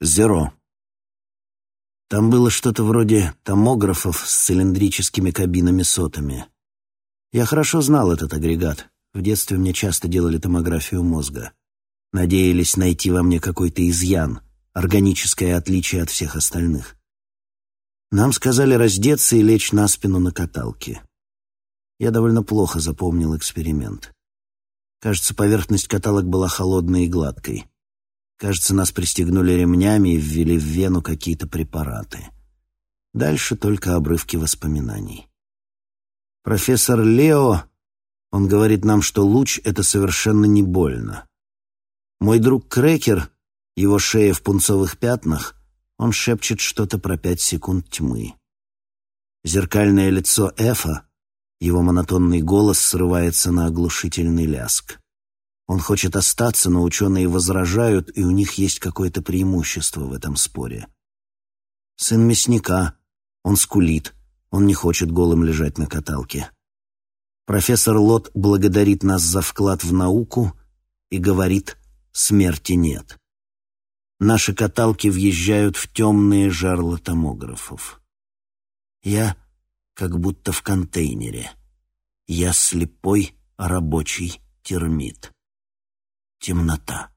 Зеро. Там было что-то вроде томографов с цилиндрическими кабинами-сотами. Я хорошо знал этот агрегат. В детстве мне часто делали томографию мозга. Надеялись найти во мне какой-то изъян, органическое отличие от всех остальных. Нам сказали раздеться и лечь на спину на каталке. Я довольно плохо запомнил эксперимент. Кажется, поверхность каталог была холодной и гладкой. Кажется, нас пристегнули ремнями и ввели в вену какие-то препараты. Дальше только обрывки воспоминаний. Профессор Лео, он говорит нам, что луч — это совершенно не больно. Мой друг Крекер, его шея в пунцовых пятнах, он шепчет что-то про пять секунд тьмы. Зеркальное лицо Эфа, его монотонный голос срывается на оглушительный ляск. Он хочет остаться, но ученые возражают, и у них есть какое-то преимущество в этом споре. Сын мясника, он скулит, он не хочет голым лежать на каталке. Профессор Лот благодарит нас за вклад в науку и говорит «смерти нет». Наши каталки въезжают в темные жарла томографов. Я как будто в контейнере. Я слепой рабочий термит темнота.